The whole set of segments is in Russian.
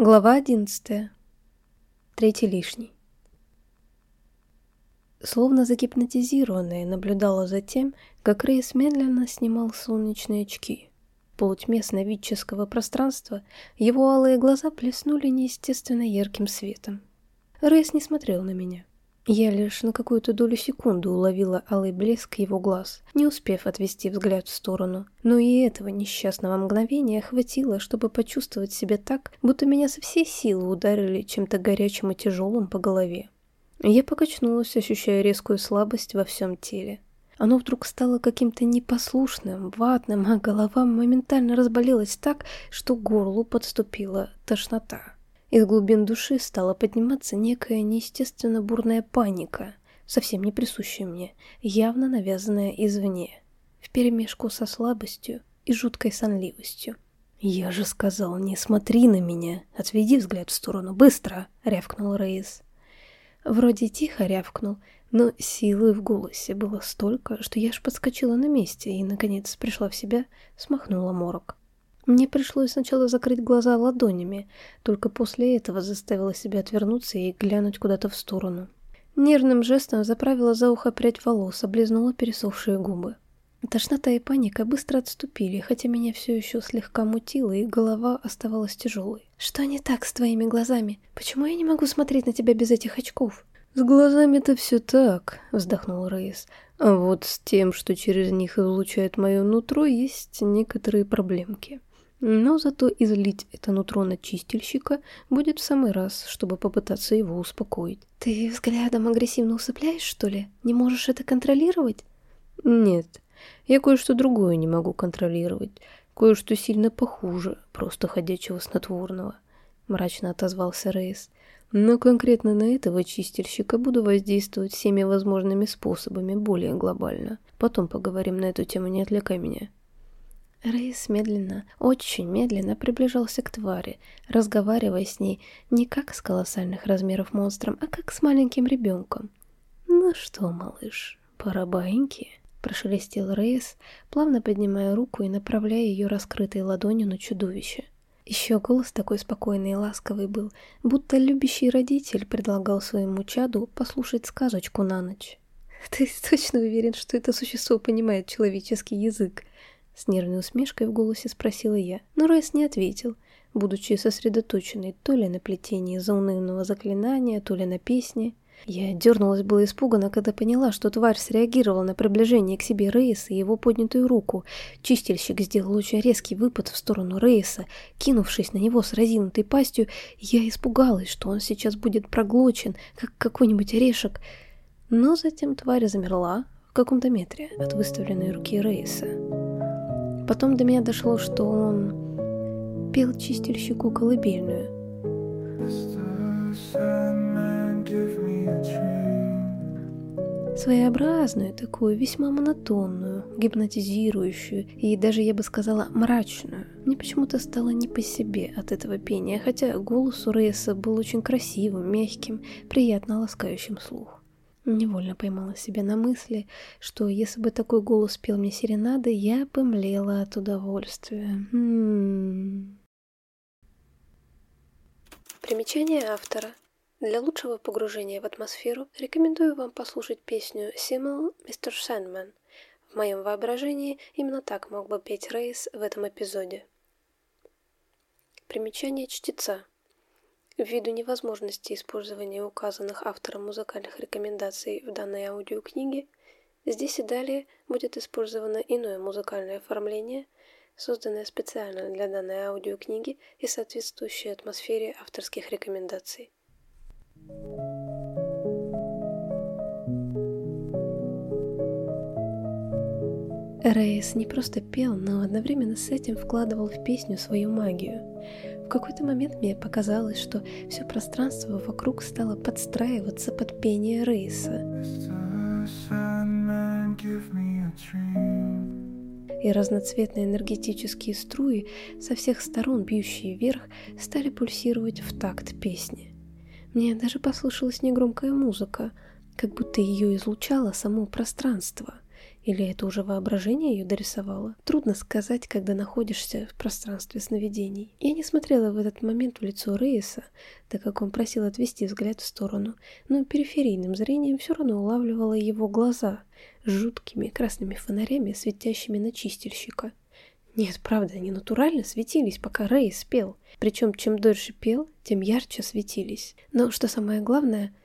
Глава одиннадцатая. Третий лишний. Словно загипнотизированная, наблюдала за тем, как Рейс медленно снимал солнечные очки. В полутьме сновидческого пространства его алые глаза плеснули неестественно ярким светом. Рейс не смотрел на меня. Я лишь на какую-то долю секунды уловила алый блеск его глаз, не успев отвести взгляд в сторону. Но и этого несчастного мгновения хватило, чтобы почувствовать себя так, будто меня со всей силы ударили чем-то горячим и тяжелым по голове. Я покачнулась, ощущая резкую слабость во всем теле. Оно вдруг стало каким-то непослушным, ватным, а голова моментально разболелась так, что к горлу подступила тошнота. Из глубин души стала подниматься некая неестественно бурная паника, совсем не присущая мне, явно навязанная извне, вперемешку со слабостью и жуткой сонливостью. «Я же сказал, не смотри на меня! Отведи взгляд в сторону, быстро!» — рявкнул Рейс. Вроде тихо рявкнул, но силы в голосе было столько, что я аж подскочила на месте и, наконец, пришла в себя, смахнула морок. Мне пришлось сначала закрыть глаза ладонями, только после этого заставила себя отвернуться и глянуть куда-то в сторону. Нервным жестом заправила за ухо прядь волос, облизнула пересохшие губы. Тошнота и паника быстро отступили, хотя меня все еще слегка мутило, и голова оставалась тяжелой. «Что не так с твоими глазами? Почему я не могу смотреть на тебя без этих очков?» «С глазами-то все так», — вздохнул Рейс. «А вот с тем, что через них излучает мое нутро, есть некоторые проблемки». Но зато излить это нутро на чистильщика будет в самый раз, чтобы попытаться его успокоить. «Ты взглядом агрессивно усыпляешь, что ли? Не можешь это контролировать?» «Нет, я кое-что другое не могу контролировать. Кое-что сильно похуже просто ходячего снотворного», — мрачно отозвался Рейс. «Но конкретно на этого чистильщика буду воздействовать всеми возможными способами, более глобально. Потом поговорим на эту тему, не отвлекай меня». Рейс медленно, очень медленно приближался к твари, разговаривая с ней не как с колоссальных размеров монстром, а как с маленьким ребенком. «Ну что, малыш, пора баиньки?» — прошелестел Рейс, плавно поднимая руку и направляя ее раскрытой ладонью на чудовище. Еще голос такой спокойный и ласковый был, будто любящий родитель предлагал своему чаду послушать сказочку на ночь. «Ты точно уверен, что это существо понимает человеческий язык?» С нервной усмешкой в голосе спросила я, но Райс не ответил, будучи сосредоточенной то ли на плетении заунывного заклинания, то ли на песне. Я дернулась было испуганно, когда поняла, что тварь среагировала на приближение к себе Рейса и его поднятую руку. Чистильщик сделал очень резкий выпад в сторону Рейса. Кинувшись на него с разинутой пастью, я испугалась, что он сейчас будет проглочен, как какой-нибудь орешек. Но затем тварь замерла в каком-то метре от выставленной руки Рейса. Потом до меня дошло, что он пел чистильщику колыбельную. Своеобразную такую, весьма монотонную, гипнотизирующую и даже, я бы сказала, мрачную. Мне почему-то стало не по себе от этого пения, хотя голос у Рейса был очень красивым, мягким, приятно ласкающим слух. Невольно поймала себя на мысли, что если бы такой голос пел мне серенады, я бы млела от удовольствия. М-м-м. Примечание автора. Для лучшего погружения в атмосферу рекомендую вам послушать песню «Симмел Мистер Сэндман». В моем воображении именно так мог бы петь Рейс в этом эпизоде. Примечание чтеца. Ввиду невозможности использования указанных автором музыкальных рекомендаций в данной аудиокниге, здесь и далее будет использовано иное музыкальное оформление, созданное специально для данной аудиокниги и соответствующее атмосфере авторских рекомендаций. Рейс не просто пел, но одновременно с этим вкладывал в песню свою магию – в какой-то момент мне показалось, что все пространство вокруг стало подстраиваться под пение Рейса. И разноцветные энергетические струи, со всех сторон бьющие вверх, стали пульсировать в такт песни. Мне даже послышалась негромкая музыка, как будто ее излучало само пространство, Или это уже воображение ее дорисовало? Трудно сказать, когда находишься в пространстве сновидений. Я не смотрела в этот момент в лицо Рейса, так как он просил отвести взгляд в сторону, но периферийным зрением все равно улавливала его глаза с жуткими красными фонарями, светящими на чистильщика. Нет, правда, они натурально светились, пока Рейс пел. Причем, чем дольше пел, тем ярче светились. Но что самое главное —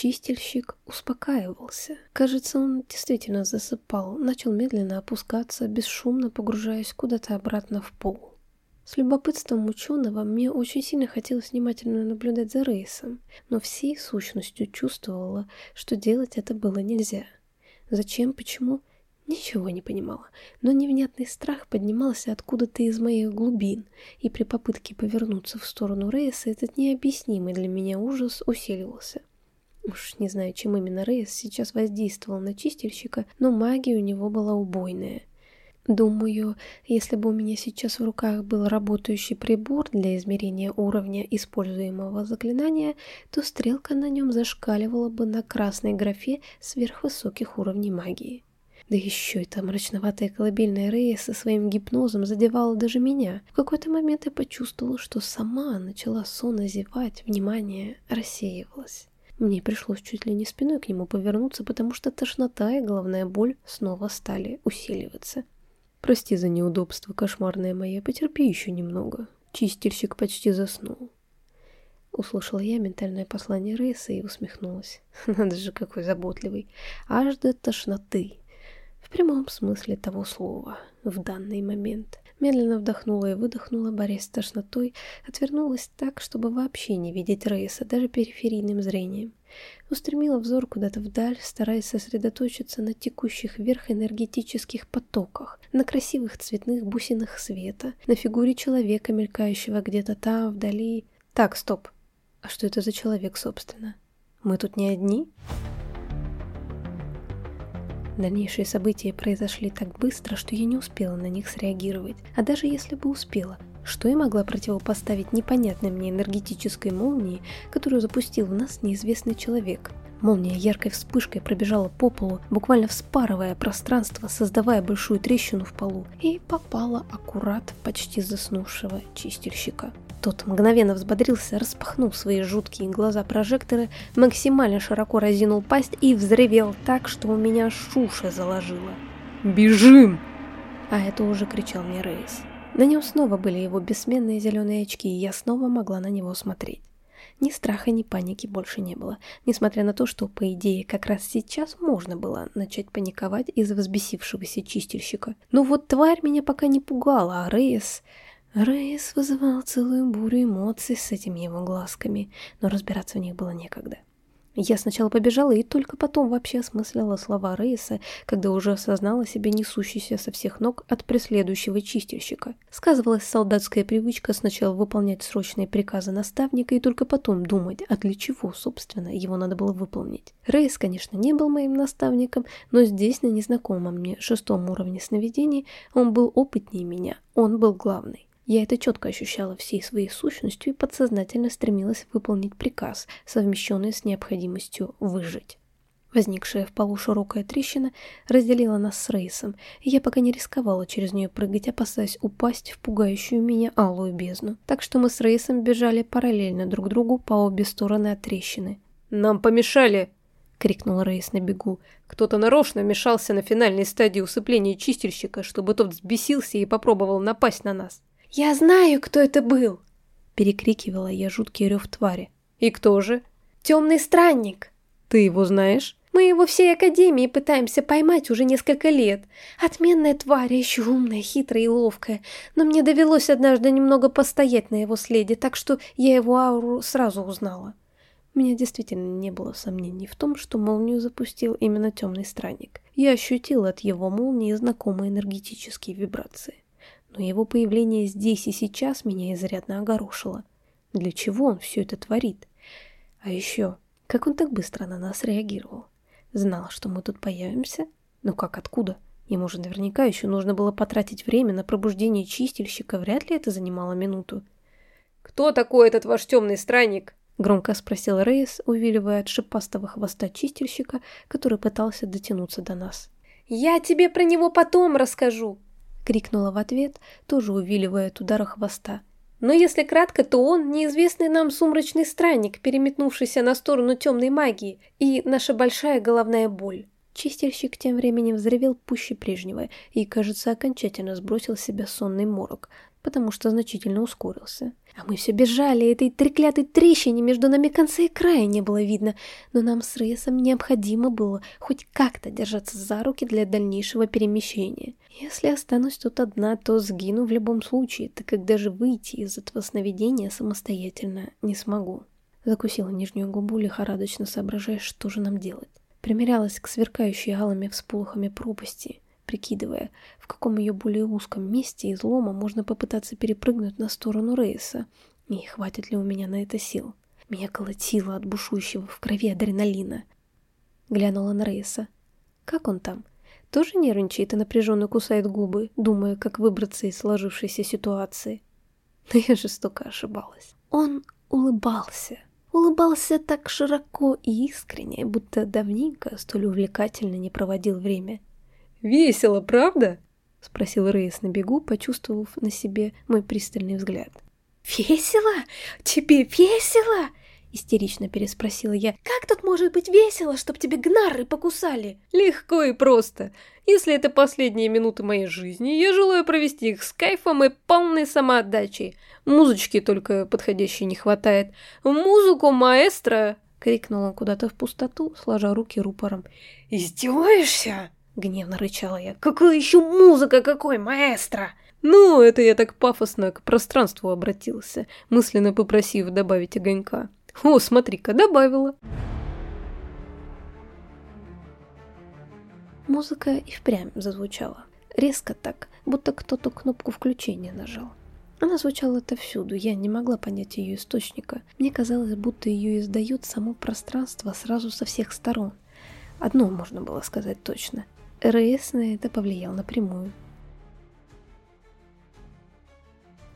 Чистильщик успокаивался. Кажется, он действительно засыпал, начал медленно опускаться, бесшумно погружаясь куда-то обратно в пол. С любопытством ученого мне очень сильно хотелось внимательно наблюдать за Рейсом, но всей сущностью чувствовала, что делать это было нельзя. Зачем, почему, ничего не понимала, но невнятный страх поднимался откуда-то из моих глубин, и при попытке повернуться в сторону Рейса этот необъяснимый для меня ужас усиливался. Уж не знаю, чем именно Рейс сейчас воздействовал на чистильщика, но магия у него была убойная. Думаю, если бы у меня сейчас в руках был работающий прибор для измерения уровня используемого заклинания, то стрелка на нем зашкаливала бы на красной графе сверхвысоких уровней магии. Да еще эта мрачноватая колыбельная Рея со своим гипнозом задевала даже меня. В какой-то момент я почувствовала, что сама начала сонно зевать, внимание рассеивалось. Мне пришлось чуть ли не спиной к нему повернуться, потому что тошнота и головная боль снова стали усиливаться. «Прости за неудобство, кошмарная моя, потерпи еще немного». Чистильщик почти заснул. Услышала я ментальное послание Рейса и усмехнулась. Надо же, какой заботливый. Аж до тошноты. В прямом смысле того слова. В данный момент. Медленно вдохнула и выдохнула, борясь с тошнотой, отвернулась так, чтобы вообще не видеть Рейса, даже периферийным зрением. Устремила взор куда-то вдаль, стараясь сосредоточиться на текущих вверх энергетических потоках, на красивых цветных бусинах света, на фигуре человека, мелькающего где-то там, вдали. Так, стоп. А что это за человек, собственно? Мы тут не одни? Дальнейшие события произошли так быстро, что я не успела на них среагировать. А даже если бы успела, что я могла противопоставить непонятной мне энергетической молнии, которую запустил в нас неизвестный человек? Молния яркой вспышкой пробежала по полу, буквально вспарывая пространство, создавая большую трещину в полу, и попала аккурат в почти заснувшего чистильщика. Тот мгновенно взбодрился, распахнул свои жуткие глаза прожектора, максимально широко разинул пасть и взревел так, что у меня шуша заложила. «Бежим!» А это уже кричал мне Рейс. На нем снова были его бессменные зеленые очки, и я снова могла на него смотреть. Ни страха, ни паники больше не было, несмотря на то, что, по идее, как раз сейчас можно было начать паниковать из-за взбесившегося чистильщика. Но вот тварь меня пока не пугала, а Рейс... Рейс вызывал целую бурю эмоций с этими его глазками, но разбираться в них было некогда. Я сначала побежала и только потом вообще осмыслила слова Рейса, когда уже осознала себя несущейся со всех ног от преследующего чистильщика. Сказывалась солдатская привычка сначала выполнять срочные приказы наставника и только потом думать, а для чего, собственно, его надо было выполнить. Рейс, конечно, не был моим наставником, но здесь, на незнакомом мне шестом уровне сновидений, он был опытнее меня, он был главный. Я это четко ощущала всей своей сущностью и подсознательно стремилась выполнить приказ, совмещенный с необходимостью выжить. Возникшая в полу широкая трещина разделила нас с Рейсом, и я пока не рисковала через нее прыгать, опасаясь упасть в пугающую меня алую бездну. Так что мы с Рейсом бежали параллельно друг другу по обе стороны от трещины. «Нам помешали!» — крикнул Рейс на бегу. «Кто-то нарочно вмешался на финальной стадии усыпления чистильщика, чтобы тот взбесился и попробовал напасть на нас». «Я знаю, кто это был!» Перекрикивала я жуткий рев твари. «И кто же?» «Темный странник!» «Ты его знаешь?» «Мы его всей Академии пытаемся поймать уже несколько лет. Отменная тварь, еще умная, хитрая и ловкая. Но мне довелось однажды немного постоять на его следе, так что я его ауру сразу узнала». У меня действительно не было сомнений в том, что молнию запустил именно темный странник. Я ощутила от его молнии знакомые энергетические вибрации но его появление здесь и сейчас меня изрядно огорошило. Для чего он все это творит? А еще, как он так быстро на нас реагировал? Знал, что мы тут появимся? Но как, откуда? Ему же наверняка еще нужно было потратить время на пробуждение чистильщика, вряд ли это занимало минуту. «Кто такой этот ваш темный странник?» Громко спросил Рейс, увиливая от шипастого хвоста чистильщика, который пытался дотянуться до нас. «Я тебе про него потом расскажу!» — крикнула в ответ, тоже увиливая от удара хвоста. Но если кратко, то он неизвестный нам сумрачный странник, переметнувшийся на сторону темной магии, и наша большая головная боль. Чистильщик тем временем взревел пуще прежнего и, кажется, окончательно сбросил с себя сонный морок, потому что значительно ускорился. А мы все бежали, этой треклятой трещине между нами конца и края не было видно, но нам с Рейсом необходимо было хоть как-то держаться за руки для дальнейшего перемещения. Если останусь тут одна, то сгину в любом случае, так как даже выйти из этого сновидения самостоятельно не смогу. Закусила нижнюю губу, лихорадочно соображая, что же нам делать. Примерялась к сверкающей алыми всполохами пропасти, прикидывая, в каком ее более узком месте излома можно попытаться перепрыгнуть на сторону рейса, и хватит ли у меня на это сил. Меня колотило от бушующего в крови адреналина. Глянула на рейса. Как он там? Тоже нервничает и напряженно кусает губы, думая, как выбраться из сложившейся ситуации. Но я жестоко ошибалась. Он улыбался. Улыбался так широко и искренне, будто давненько столь увлекательно не проводил время. «Весело, правда?» — спросил Рейс на бегу, почувствовав на себе мой пристальный взгляд. «Весело? Тебе весело?» — истерично переспросила я. «Как тут может быть весело, чтоб тебе гнары покусали?» «Легко и просто. Если это последние минуты моей жизни, я желаю провести их с кайфом и полной самоотдачей. Музычки только подходящей не хватает. Музыку маэстро!» — крикнул он куда-то в пустоту, сложа руки рупором. «Издеваешься?» Гневно рычала я. «Какая еще музыка, какой маэстро!» «Ну, это я так пафосно к пространству обратился, мысленно попросив добавить огонька. О, смотри-ка, добавила!» Музыка и впрямь зазвучала. Резко так, будто кто-то кнопку включения нажал. Она звучала отовсюду, я не могла понять ее источника. Мне казалось, будто ее издает само пространство сразу со всех сторон. Одно можно было сказать точно. РС на это повлиял напрямую.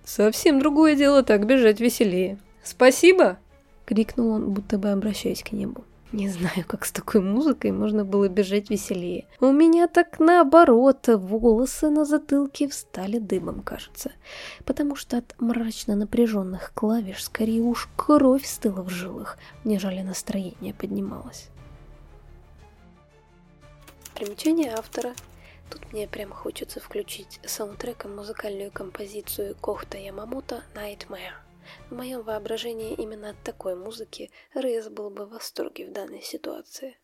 «Совсем другое дело так бежать веселее. Спасибо!» — крикнул он, будто бы обращаясь к небу. Не знаю, как с такой музыкой можно было бежать веселее. У меня так наоборот, волосы на затылке встали дыбом, кажется. Потому что от мрачно напряженных клавиш скорее уж кровь стыла в жилах, нежели настроение поднималось. Примечание автора. Тут мне прямо хочется включить саундтреком музыкальную композицию Кохта Ямамото «Nightmare». В моем воображении именно от такой музыки Рейс был бы в восторге в данной ситуации.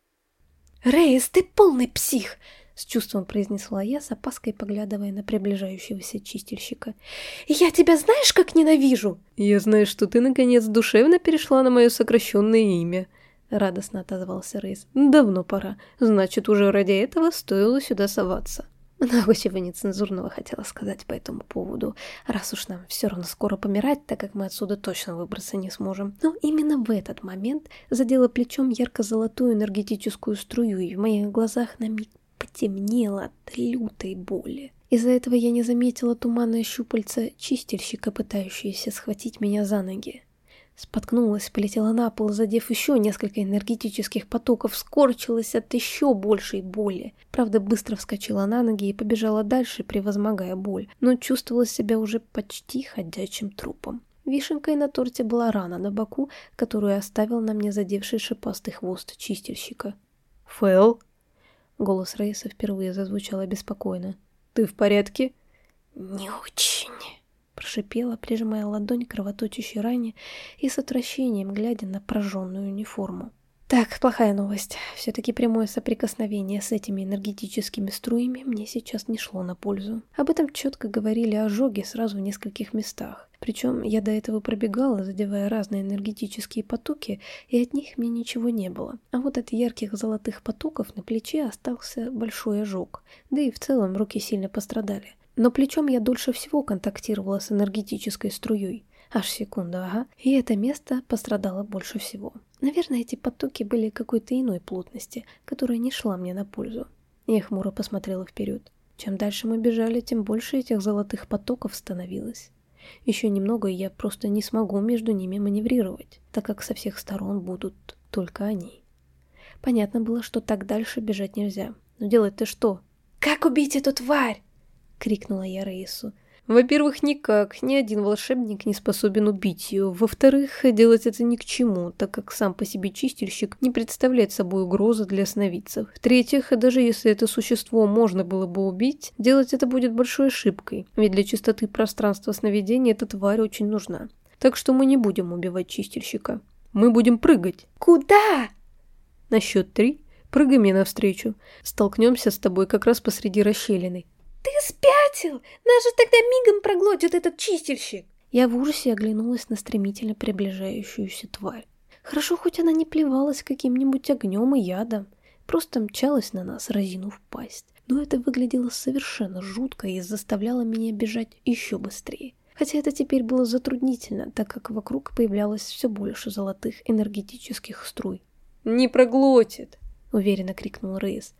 «Рейс, ты полный псих!» — с чувством произнесла я, с опаской поглядывая на приближающегося чистильщика. «Я тебя знаешь, как ненавижу?» «Я знаю, что ты, наконец, душевно перешла на мое сокращенное имя», — радостно отозвался Рейс. «Давно пора. Значит, уже ради этого стоило сюда соваться». Много чего нецензурного хотела сказать по этому поводу, раз уж нам все равно скоро помирать, так как мы отсюда точно выбраться не сможем. Но именно в этот момент задела плечом ярко-золотую энергетическую струю, и в моих глазах на миг потемнело от лютой боли. Из-за этого я не заметила туманное щупальца чистильщика, пытающееся схватить меня за ноги. Споткнулась, полетела на пол, задев еще несколько энергетических потоков, скорчилась от еще большей боли. Правда, быстро вскочила на ноги и побежала дальше, превозмогая боль, но чувствовала себя уже почти ходячим трупом. Вишенкой на торте была рана на боку, которую оставил на мне задевший шипастый хвост чистильщика. «Фэл?» Голос Рейса впервые зазвучал обеспокоенно. «Ты в порядке?» «Не очень» прошипела, прижимая ладонь к кровоточащей ране и с отвращением глядя на прожженную униформу. Так, плохая новость. Все-таки прямое соприкосновение с этими энергетическими струями мне сейчас не шло на пользу. Об этом четко говорили ожоги сразу в нескольких местах. Причем я до этого пробегала, задевая разные энергетические потоки, и от них мне ничего не было. А вот от ярких золотых потоков на плече остался большой ожог. Да и в целом руки сильно пострадали. Но плечом я дольше всего контактировала с энергетической струей. Аж секунду, ага. И это место пострадало больше всего. Наверное, эти потоки были какой-то иной плотности, которая не шла мне на пользу. Я хмуро посмотрела вперед. Чем дальше мы бежали, тем больше этих золотых потоков становилось. Еще немного, и я просто не смогу между ними маневрировать, так как со всех сторон будут только они. Понятно было, что так дальше бежать нельзя. Но делать-то что? «Как убить эту тварь?» — крикнула я Рейсу. Во-первых, никак, ни один волшебник не способен убить ее. Во-вторых, делать это ни к чему, так как сам по себе чистильщик не представляет собой угрозы для сновидцев. В-третьих, даже если это существо можно было бы убить, делать это будет большой ошибкой, ведь для чистоты пространства сновидения эта тварь очень нужна. Так что мы не будем убивать чистильщика. Мы будем прыгать. «Куда?» На счет три прыгай мне навстречу. Столкнемся с тобой как раз посреди расщелины. «Ты спятил! Нас же тогда мигом проглотит этот чистильщик!» Я в ужасе оглянулась на стремительно приближающуюся тварь. Хорошо, хоть она не плевалась каким-нибудь огнем и ядом, просто мчалась на нас, разинув пасть. Но это выглядело совершенно жутко и заставляло меня бежать еще быстрее. Хотя это теперь было затруднительно, так как вокруг появлялось все больше золотых энергетических струй. «Не проглотит!» — уверенно крикнул Рейс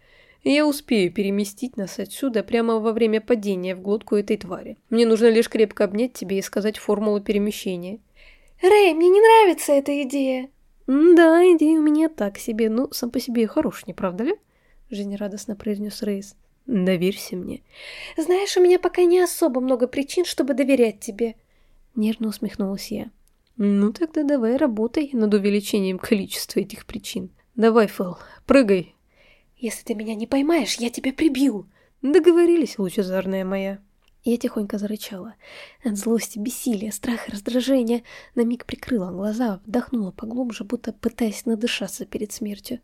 я успею переместить нас отсюда прямо во время падения в глотку этой твари. Мне нужно лишь крепко обнять тебя и сказать формулу перемещения. Рэй, мне не нравится эта идея. Да, идея у меня так себе, но сам по себе хорош, не правда ли? Жизнерадостно произнес Рейс. Доверься мне. Знаешь, у меня пока не особо много причин, чтобы доверять тебе. Нервно усмехнулась я. Ну тогда давай работай над увеличением количества этих причин. Давай, Фэл, прыгай, «Если ты меня не поймаешь, я тебя прибью!» «Договорились, лучезарная моя!» Я тихонько зарычала. От злости, бессилия, страха, раздражения на миг прикрыла глаза, вдохнула поглубже, будто пытаясь надышаться перед смертью.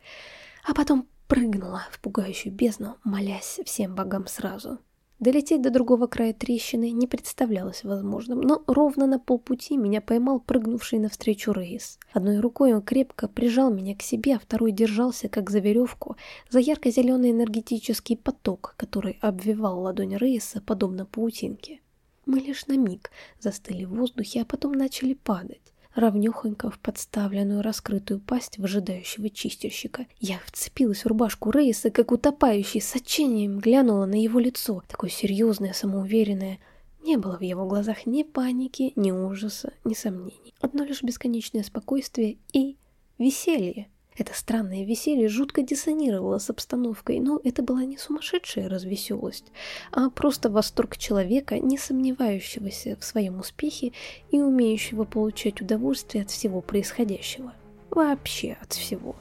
А потом прыгнула в пугающую бездну, молясь всем богам сразу. Долететь до другого края трещины не представлялось возможным, но ровно на полпути меня поймал прыгнувший навстречу Рейс. Одной рукой он крепко прижал меня к себе, а второй держался, как за веревку, за ярко-зеленый энергетический поток, который обвивал ладонь Рейса, подобно паутинке. Мы лишь на миг застыли в воздухе, а потом начали падать равнёхонько в подставленную раскрытую пасть выжидающего чистильщика. Я вцепилась в рубашку Рейса, как утопающий, с отчаянием глянула на его лицо, такое серьезное, самоуверенное. Не было в его глазах ни паники, ни ужаса, ни сомнений. Одно лишь бесконечное спокойствие и веселье. Это странное веселье жутко диссонировало с обстановкой, но это была не сумасшедшая развеселость, а просто восторг человека, не сомневающегося в своем успехе и умеющего получать удовольствие от всего происходящего. Вообще от всего.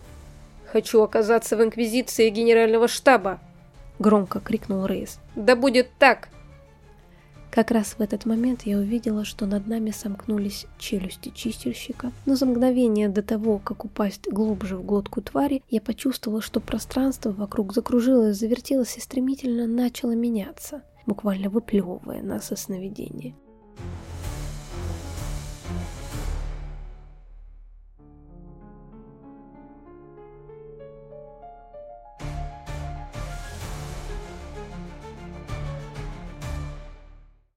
«Хочу оказаться в Инквизиции Генерального штаба!» — громко крикнул Рейс. «Да будет так!» Как раз в этот момент я увидела, что над нами сомкнулись челюсти чистильщика, но за мгновение до того, как упасть глубже в глотку твари, я почувствовала, что пространство вокруг закружилось, завертелось и стремительно начало меняться, буквально выплевывая нас из сновидения.